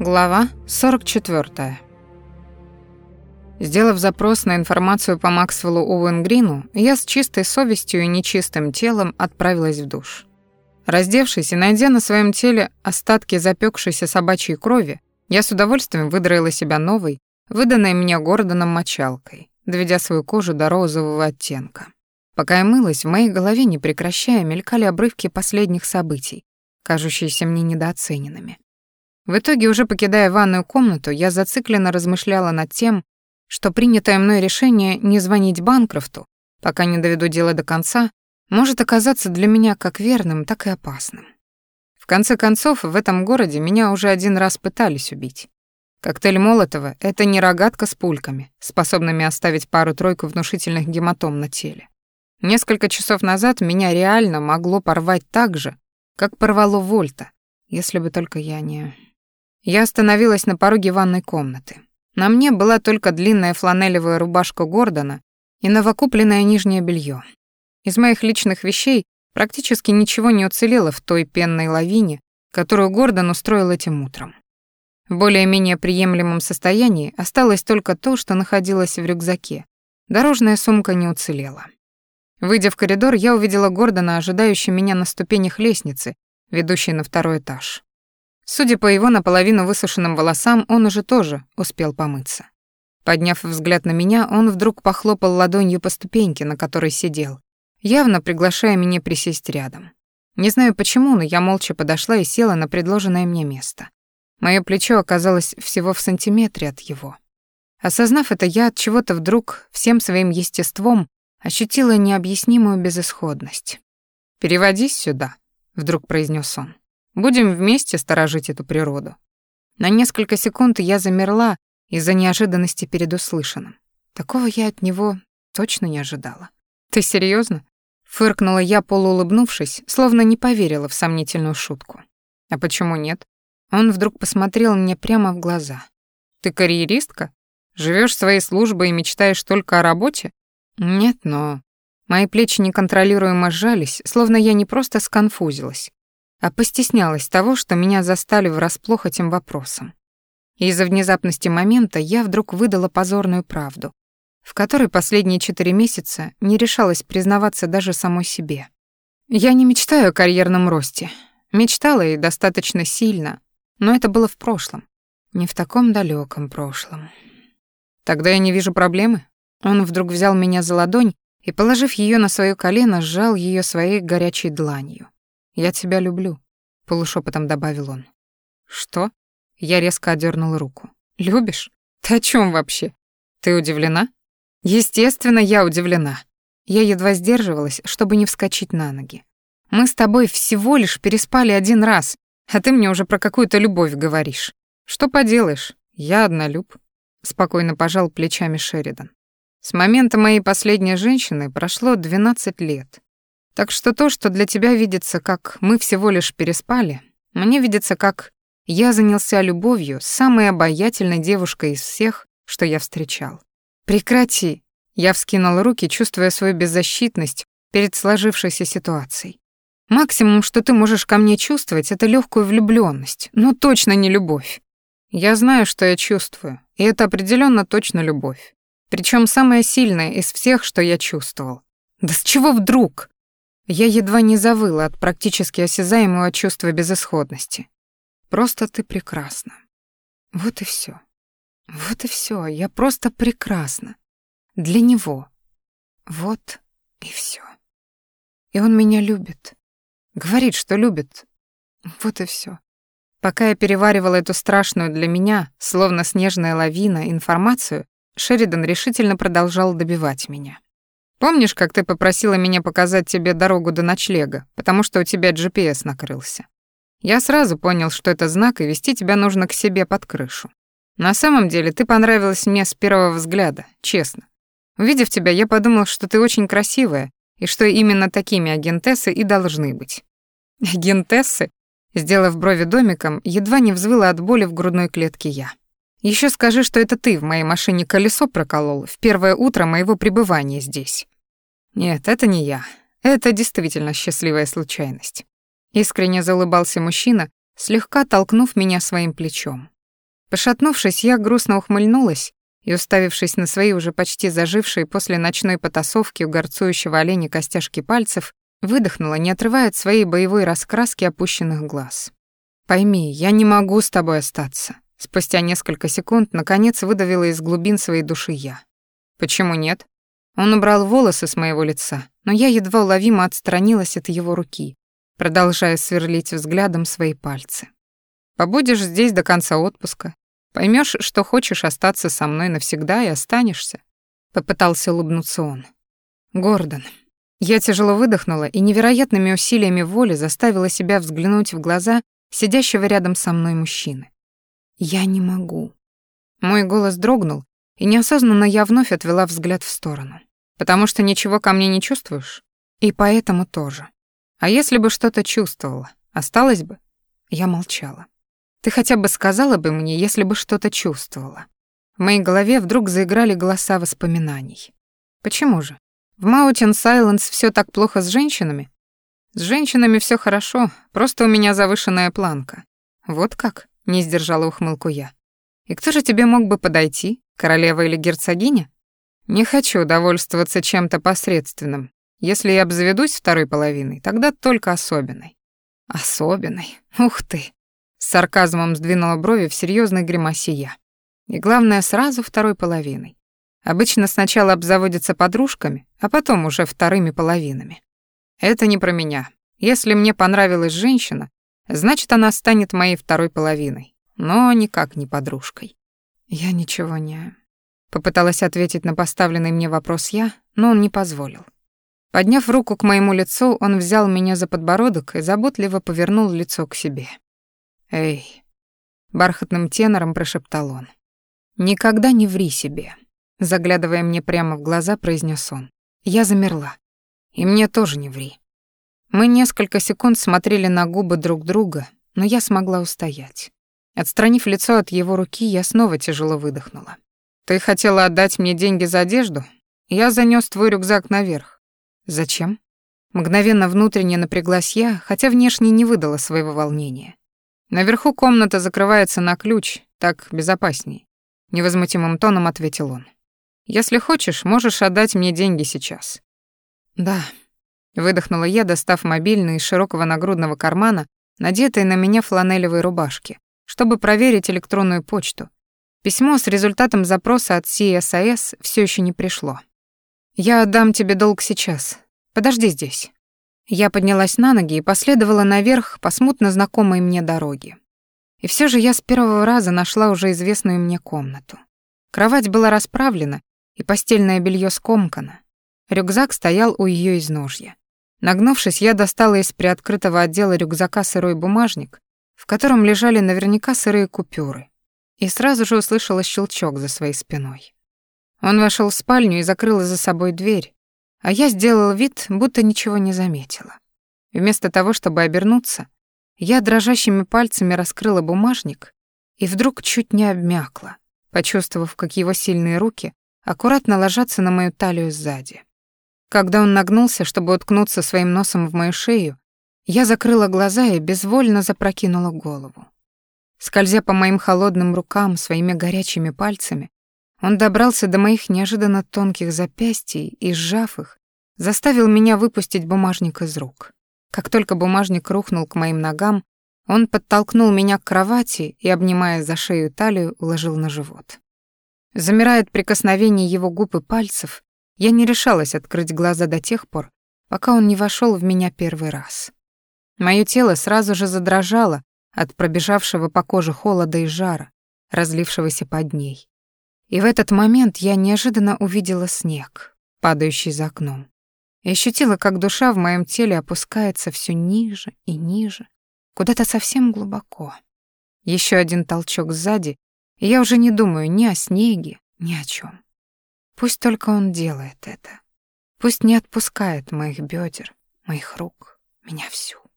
Глава 44. Сделав запрос на информацию по Максвеллу Оуэнгрину, я с чистой совестью и нечистым телом отправилась в душ. Раздевшись и найдя на своем теле остатки запекшейся собачьей крови, я с удовольствием выдроила себя новой, выданной мне Гордоном мочалкой, доведя свою кожу до розового оттенка. Пока я мылась, в моей голове, не прекращая, мелькали обрывки последних событий, кажущиеся мне недооцененными. В итоге, уже покидая ванную комнату, я зацикленно размышляла над тем, что принятое мной решение не звонить Банкрофту, пока не доведу дело до конца, может оказаться для меня как верным, так и опасным. В конце концов, в этом городе меня уже один раз пытались убить. Коктейль Молотова — это не рогатка с пульками, способными оставить пару-тройку внушительных гематом на теле. Несколько часов назад меня реально могло порвать так же, как порвало Вольта, если бы только я не... Я остановилась на пороге ванной комнаты. На мне была только длинная фланелевая рубашка Гордона и новокупленное нижнее белье. Из моих личных вещей практически ничего не уцелело в той пенной лавине, которую Гордон устроил этим утром. В более-менее приемлемом состоянии осталось только то, что находилось в рюкзаке. Дорожная сумка не уцелела. Выйдя в коридор, я увидела Гордона, ожидающего меня на ступенях лестницы, ведущей на второй этаж. Судя по его наполовину высушенным волосам, он уже тоже успел помыться. Подняв взгляд на меня, он вдруг похлопал ладонью по ступеньке, на которой сидел, явно приглашая меня присесть рядом. Не знаю почему, но я молча подошла и села на предложенное мне место. Моё плечо оказалось всего в сантиметре от его. Осознав это, я от чего-то вдруг всем своим естеством ощутила необъяснимую безысходность. «Переводись сюда», — вдруг произнес он. Будем вместе сторожить эту природу. На несколько секунд я замерла из-за неожиданности перед услышанным. Такого я от него точно не ожидала. Ты серьезно? Фыркнула я, полуулыбнувшись, словно не поверила в сомнительную шутку. А почему нет? Он вдруг посмотрел мне прямо в глаза. Ты карьеристка? Живешь своей службой и мечтаешь только о работе? Нет, но... Мои плечи неконтролируемо сжались, словно я не просто сконфузилась, а постеснялась того, что меня застали врасплох этим вопросом. Из-за внезапности момента я вдруг выдала позорную правду, в которой последние четыре месяца не решалась признаваться даже самой себе. Я не мечтаю о карьерном росте. Мечтала и достаточно сильно, но это было в прошлом, не в таком далеком прошлом. Тогда я не вижу проблемы. Он вдруг взял меня за ладонь и, положив ее на свое колено, сжал ее своей горячей дланью. «Я тебя люблю», — полушепотом добавил он. «Что?» Я резко отдернула руку. «Любишь? Ты о чем вообще? Ты удивлена?» «Естественно, я удивлена». Я едва сдерживалась, чтобы не вскочить на ноги. «Мы с тобой всего лишь переспали один раз, а ты мне уже про какую-то любовь говоришь. Что поделаешь, я однолюб», — спокойно пожал плечами Шеридан. «С момента моей последней женщины прошло 12 лет. Так что то, что для тебя видится, как мы всего лишь переспали, мне видится, как я занялся любовью с самой обаятельной девушкой из всех, что я встречал. Прекрати. Я вскинул руки, чувствуя свою беззащитность перед сложившейся ситуацией. Максимум, что ты можешь ко мне чувствовать, это легкую влюбленность, но точно не любовь. Я знаю, что я чувствую, и это определенно точно любовь. Причем самая сильная из всех, что я чувствовал. Да с чего вдруг? Я едва не завыла от практически осязаемого чувства безысходности. Просто ты прекрасна. Вот и все. Вот и все. Я просто прекрасна. Для него. Вот и все. И он меня любит. Говорит, что любит. Вот и все. Пока я переваривала эту страшную для меня, словно снежная лавина, информацию, Шеридан решительно продолжал добивать меня. Помнишь, как ты попросила меня показать тебе дорогу до ночлега, потому что у тебя GPS накрылся? Я сразу понял, что это знак, и вести тебя нужно к себе под крышу. На самом деле, ты понравилась мне с первого взгляда, честно. Увидев тебя, я подумал, что ты очень красивая, и что именно такими агентессы и должны быть. Агентессы? Сделав брови домиком, едва не взвыла от боли в грудной клетке я. Еще скажи, что это ты в моей машине колесо проколол в первое утро моего пребывания здесь. Нет, это не я. Это действительно счастливая случайность. Искренне заулыбался мужчина, слегка толкнув меня своим плечом. Пошатнувшись, я грустно ухмыльнулась и, уставившись на свои уже почти зажившие после ночной потасовки у горцующего оленя костяшки пальцев, выдохнула, не отрывая от своей боевой раскраски опущенных глаз. «Пойми, я не могу с тобой остаться», Спустя несколько секунд, наконец, выдавила из глубин своей души я. «Почему нет?» Он убрал волосы с моего лица, но я едва уловимо отстранилась от его руки, продолжая сверлить взглядом свои пальцы. «Побудешь здесь до конца отпуска, поймешь, что хочешь остаться со мной навсегда и останешься», — попытался улыбнуться он. «Гордон». Я тяжело выдохнула и невероятными усилиями воли заставила себя взглянуть в глаза сидящего рядом со мной мужчины. «Я не могу». Мой голос дрогнул, и неосознанно я вновь отвела взгляд в сторону. «Потому что ничего ко мне не чувствуешь? И поэтому тоже. А если бы что-то чувствовала, осталось бы?» Я молчала. «Ты хотя бы сказала бы мне, если бы что-то чувствовала?» В моей голове вдруг заиграли голоса воспоминаний. «Почему же? В Маутин Сайленс все так плохо с женщинами?» «С женщинами все хорошо, просто у меня завышенная планка». «Вот как?» не сдержала ухмылку я. И кто же тебе мог бы подойти, королева или герцогиня? Не хочу довольствоваться чем-то посредственным. Если я обзаведусь второй половиной, тогда только особенной. Особенной? Ух ты! С сарказмом сдвинула брови в серьезной гримасе я. И главное, сразу второй половиной. Обычно сначала обзаводятся подружками, а потом уже вторыми половинами. Это не про меня. Если мне понравилась женщина, Значит, она станет моей второй половиной, но никак не подружкой. Я ничего не... Попыталась ответить на поставленный мне вопрос я, но он не позволил. Подняв руку к моему лицу, он взял меня за подбородок и заботливо повернул лицо к себе. «Эй!» — бархатным тенором прошептал он. «Никогда не ври себе», — заглядывая мне прямо в глаза, произнес он. Я замерла. «И мне тоже не ври. Мы несколько секунд смотрели на губы друг друга, но я смогла устоять. Отстранив лицо от его руки, я снова тяжело выдохнула. «Ты хотела отдать мне деньги за одежду? Я занёс твой рюкзак наверх». «Зачем?» Мгновенно внутренне напряглась я, хотя внешне не выдала своего волнения. «Наверху комната закрывается на ключ, так безопасней», — невозмутимым тоном ответил он. «Если хочешь, можешь отдать мне деньги сейчас». «Да», Выдохнула я, достав мобильный из широкого нагрудного кармана, надетой на меня фланелевой рубашки, чтобы проверить электронную почту. Письмо с результатом запроса от CSIS все еще не пришло. «Я отдам тебе долг сейчас. Подожди здесь». Я поднялась на ноги и последовала наверх по смутно знакомой мне дороге. И все же я с первого раза нашла уже известную мне комнату. Кровать была расправлена, и постельное белье скомкано. Рюкзак стоял у ее изножья. Нагнувшись, я достала из приоткрытого отдела рюкзака сырой бумажник, в котором лежали наверняка сырые купюры, и сразу же услышала щелчок за своей спиной. Он вошел в спальню и закрыл за собой дверь, а я сделала вид, будто ничего не заметила. Вместо того, чтобы обернуться, я дрожащими пальцами раскрыла бумажник и вдруг чуть не обмякла, почувствовав, как его сильные руки аккуратно ложатся на мою талию сзади. Когда он нагнулся, чтобы уткнуться своим носом в мою шею, я закрыла глаза и безвольно запрокинула голову. Скользя по моим холодным рукам своими горячими пальцами, он добрался до моих неожиданно тонких запястий и, сжав их, заставил меня выпустить бумажник из рук. Как только бумажник рухнул к моим ногам, он подтолкнул меня к кровати и, обнимая за шею талию, уложил на живот. Замирая от прикосновений его губ и пальцев, я не решалась открыть глаза до тех пор, пока он не вошел в меня первый раз. Моё тело сразу же задрожало от пробежавшего по коже холода и жара, разлившегося под ней. И в этот момент я неожиданно увидела снег, падающий за окном. И ощутила, как душа в моем теле опускается все ниже и ниже, куда-то совсем глубоко. Еще один толчок сзади, и я уже не думаю ни о снеге, ни о чем. Пусть только он делает это. Пусть не отпускает моих бедер, моих рук, меня всю.